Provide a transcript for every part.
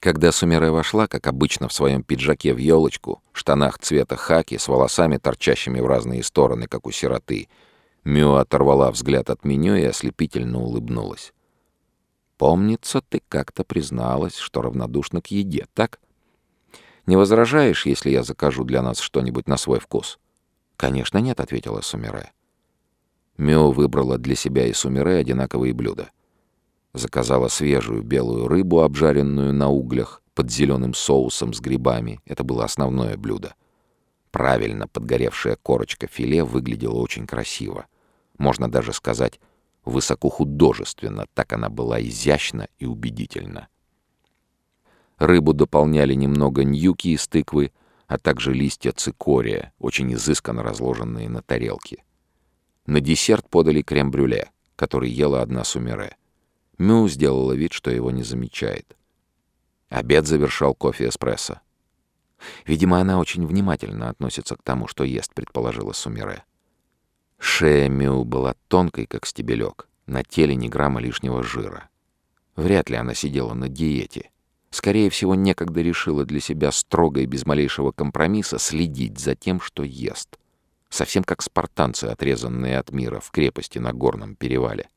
Когда Сумире вошла, как обычно, в своем пиджаке в елочку, штанах цвета хаки, с волосами, торчащими в разные стороны, как у сироты, Мю оторвала взгляд от меню и ослепительно улыбнулась. «Помнится, ты как-то призналась, что равнодушна к еде, так? Не возражаешь, если я закажу для нас что-нибудь на свой вкус?» «Конечно нет», — ответила Сумире. Мю выбрала для себя и Сумире одинаковые блюда. Заказала свежую белую рыбу, обжаренную на углях, под зеленым соусом с грибами. Это было основное блюдо. Правильно подгоревшая корочка филе выглядела очень красиво. Можно даже сказать, высокохудожественно, так она была изящна и убедительна. Рыбу дополняли немного ньюки из тыквы, а также листья цикория, очень изысканно разложенные на тарелке. На десерт подали крем-брюле, который ела одна сумере. Мю сделала вид, что его не замечает. Обед завершал кофе-эспрессо. Видимо, она очень внимательно относится к тому, что ест, предположила Сумире. Шея Мю была тонкой, как стебелек, на теле ни грамма лишнего жира. Вряд ли она сидела на диете. Скорее всего, некогда решила для себя строго и без малейшего компромисса следить за тем, что ест. Совсем как спартанцы, отрезанные от мира в крепости на горном перевале.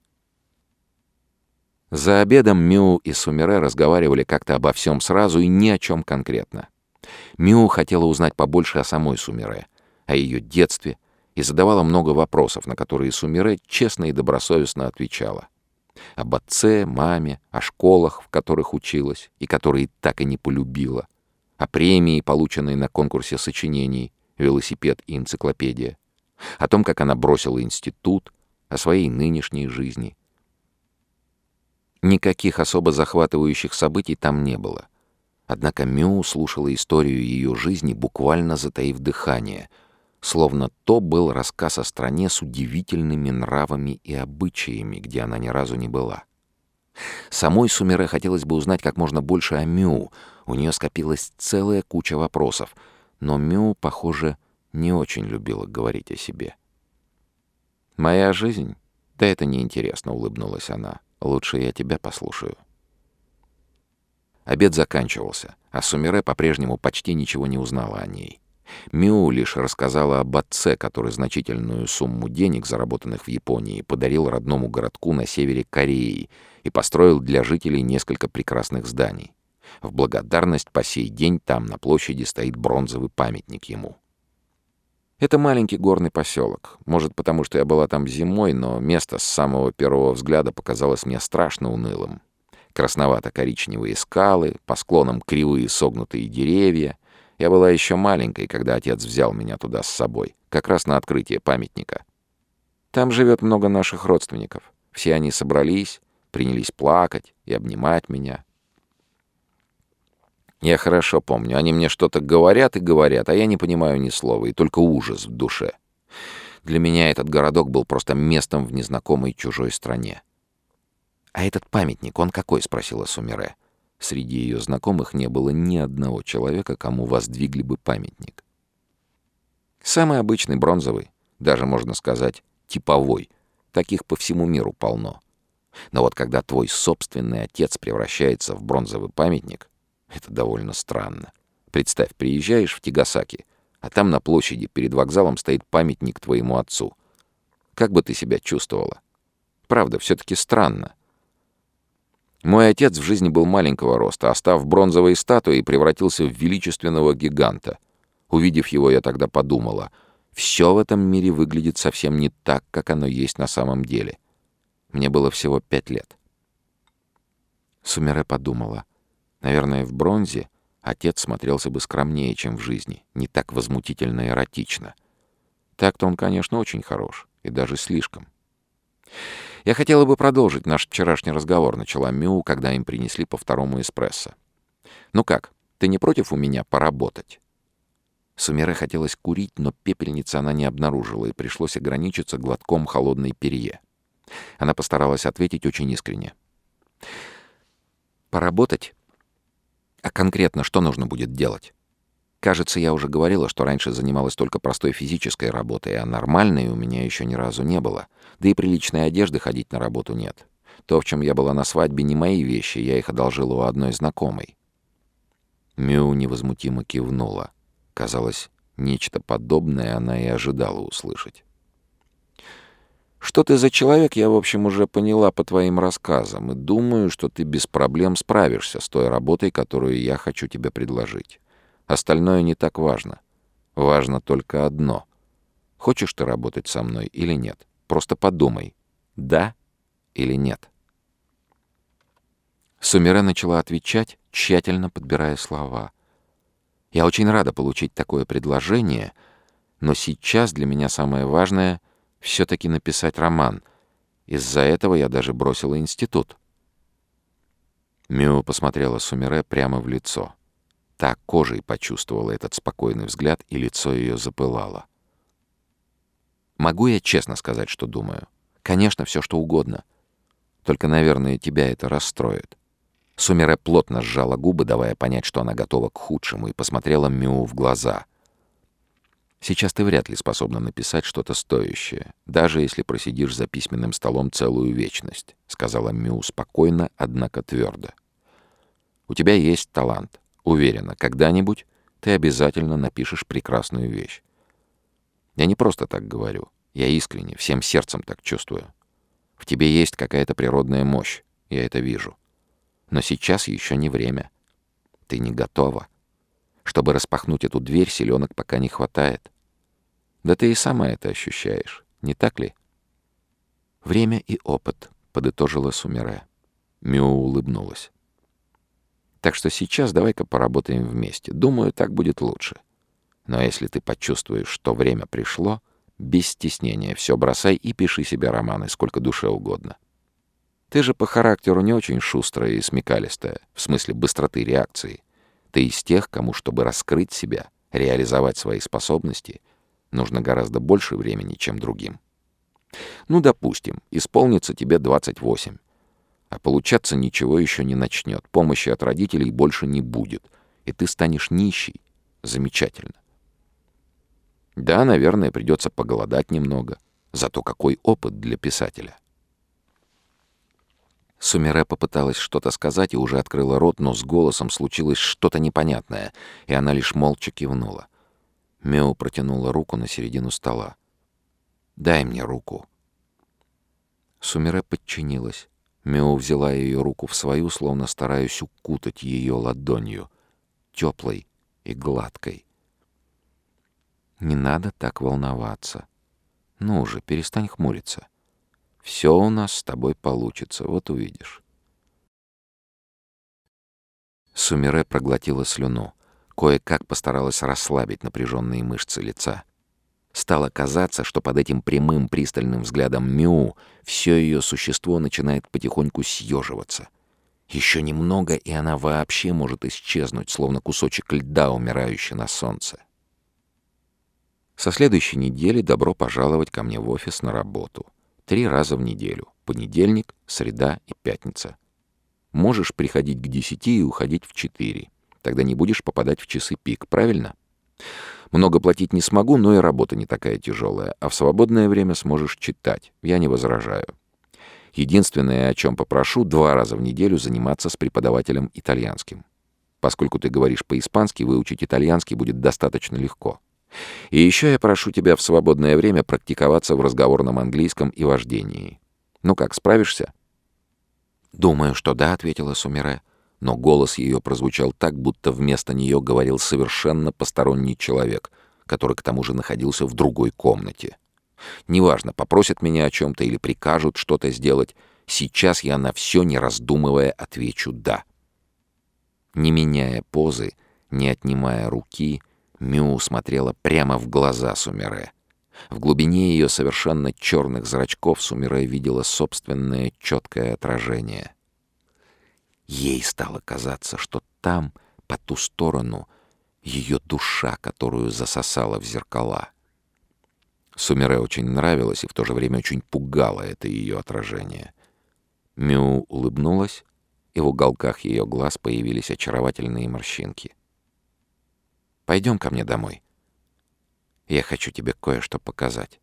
За обедом Мю и Сумере разговаривали как-то обо всем сразу и ни о чем конкретно. Мю хотела узнать побольше о самой Сумере, о ее детстве, и задавала много вопросов, на которые Сумире честно и добросовестно отвечала. Об отце, маме, о школах, в которых училась и которые так и не полюбила, о премии, полученной на конкурсе сочинений, велосипед и энциклопедия, о том, как она бросила институт, о своей нынешней жизни. Никаких особо захватывающих событий там не было. Однако Мю слушала историю ее жизни, буквально затаив дыхание — словно то был рассказ о стране с удивительными нравами и обычаями, где она ни разу не была. Самой Сумере хотелось бы узнать как можно больше о Мю. У нее скопилась целая куча вопросов, но Мю, похоже, не очень любила говорить о себе. «Моя жизнь? Да это неинтересно», — улыбнулась она. «Лучше я тебя послушаю». Обед заканчивался, а Сумере по-прежнему почти ничего не узнала о ней. Мю лишь рассказала об отце, который значительную сумму денег, заработанных в Японии, подарил родному городку на севере Кореи и построил для жителей несколько прекрасных зданий. В благодарность по сей день там на площади стоит бронзовый памятник ему. Это маленький горный поселок. Может, потому что я была там зимой, но место с самого первого взгляда показалось мне страшно унылым. Красновато-коричневые скалы, по склонам кривые согнутые деревья — я была еще маленькой, когда отец взял меня туда с собой, как раз на открытие памятника. Там живет много наших родственников. Все они собрались, принялись плакать и обнимать меня. Я хорошо помню, они мне что-то говорят и говорят, а я не понимаю ни слова, и только ужас в душе. Для меня этот городок был просто местом в незнакомой чужой стране. «А этот памятник, он какой?» — спросила Сумире. Среди ее знакомых не было ни одного человека, кому воздвигли бы памятник. Самый обычный бронзовый, даже можно сказать, типовой. Таких по всему миру полно. Но вот когда твой собственный отец превращается в бронзовый памятник, это довольно странно. Представь, приезжаешь в Тигасаки, а там на площади перед вокзалом стоит памятник твоему отцу. Как бы ты себя чувствовала? Правда, все-таки странно. Мой отец в жизни был маленького роста, а став бронзовой статуей, превратился в величественного гиганта. Увидев его, я тогда подумала, все в этом мире выглядит совсем не так, как оно есть на самом деле. Мне было всего пять лет. Сумере подумала, наверное, в бронзе отец смотрелся бы скромнее, чем в жизни, не так возмутительно эротично. Так-то он, конечно, очень хорош, и даже слишком. «Я хотела бы продолжить наш вчерашний разговор», — начала Мю, когда им принесли по второму эспрессо. «Ну как, ты не против у меня поработать?» Сумере хотелось курить, но пепельницы она не обнаружила, и пришлось ограничиться глотком холодной перье. Она постаралась ответить очень искренне. «Поработать? А конкретно что нужно будет делать?» Кажется, я уже говорила, что раньше занималась только простой физической работой, а нормальной у меня еще ни разу не было. Да и приличной одежды ходить на работу нет. То, в чем я была на свадьбе, не мои вещи, я их одолжила у одной знакомой. Мю невозмутимо кивнула. Казалось, нечто подобное она и ожидала услышать. «Что ты за человек, я, в общем, уже поняла по твоим рассказам, и думаю, что ты без проблем справишься с той работой, которую я хочу тебе предложить. Остальное не так важно. Важно только одно. Хочешь ты работать со мной или нет? Просто подумай, да или нет». Сумире начала отвечать, тщательно подбирая слова. «Я очень рада получить такое предложение, но сейчас для меня самое важное — все-таки написать роман. Из-за этого я даже бросила институт. Мио посмотрела Сумире прямо в лицо. Та кожей почувствовала этот спокойный взгляд, и лицо ее запылало. «Могу я честно сказать, что думаю? Конечно, все что угодно. Только, наверное, тебя это расстроит». Сумире плотно сжала губы, давая понять, что она готова к худшему, и посмотрела Мю в глаза. Сейчас ты вряд ли способна написать что-то стоящее, даже если просидишь за письменным столом целую вечность», — сказала Мю спокойно, однако твердо. «У тебя есть талант. Уверена, когда-нибудь ты обязательно напишешь прекрасную вещь. Я не просто так говорю. Я искренне, всем сердцем так чувствую. В тебе есть какая-то природная мощь, я это вижу. Но сейчас еще не время. Ты не готова. Чтобы распахнуть эту дверь, силёнок пока не хватает. Да ты и сама это ощущаешь, не так ли? Время и опыт, подытожила Сумире. Мю улыбнулась. Так что сейчас давай-ка поработаем вместе. Думаю, так будет лучше. Но если ты почувствуешь, что время пришло, без стеснения все бросай и пиши себе романы сколько душе угодно. Ты же по характеру не очень шустрая и смекалистая, в смысле быстроты реакции. Ты из тех, кому, чтобы раскрыть себя, реализовать свои способности — нужно гораздо больше времени, чем другим. Ну, допустим, исполнится тебе 28, а получаться ничего еще не начнет, помощи от родителей больше не будет, и ты станешь нищий. Замечательно. Да, наверное, придется поголодать немного, зато какой опыт для писателя. Сумире попыталась что-то сказать и уже открыла рот, но с голосом случилось что-то непонятное, и она лишь молча кивнула. Мео протянула руку на середину стола. «Дай мне руку». Сумире подчинилась. Мео взяла ее руку в свою, словно стараясь укутать ее ладонью, теплой и гладкой. «Не надо так волноваться. Ну уже, перестань хмуриться. Все у нас с тобой получится, вот увидишь». Сумире проглотила слюну. Кое-как постаралась расслабить напряженные мышцы лица. Стало казаться, что под этим прямым пристальным взглядом Мю все ее существо начинает потихоньку съеживаться. Еще немного, и она вообще может исчезнуть, словно кусочек льда, умирающий на солнце. Со следующей недели добро пожаловать ко мне в офис на работу. Три раза в неделю. Понедельник, среда и пятница. Можешь приходить к десяти и уходить в четыре. Тогда не будешь попадать в часы пик, правильно? Много платить не смогу, но и работа не такая тяжелая, а в свободное время сможешь читать. Я не возражаю. Единственное, о чем попрошу, два раза в неделю заниматься с преподавателем итальянским. Поскольку ты говоришь по-испански, выучить итальянский будет достаточно легко. И еще я прошу тебя в свободное время практиковаться в разговорном английском и вождении. Ну как, справишься? «Думаю, что да», — ответила Сумире но голос ее прозвучал так, будто вместо нее говорил совершенно посторонний человек, который к тому же находился в другой комнате. Неважно, попросят меня о чем-то или прикажут что-то сделать, сейчас я на все, не раздумывая, отвечу «да». Не меняя позы, не отнимая руки, Мю смотрела прямо в глаза Сумере. В глубине ее совершенно черных зрачков Сумере видела собственное четкое отражение — Ей стало казаться, что там, по ту сторону, ее душа, которую засосала в зеркала. Сумере очень нравилось и в то же время очень пугало это ее отражение. Мю улыбнулась, и в уголках ее глаз появились очаровательные морщинки. «Пойдем ко мне домой. Я хочу тебе кое-что показать».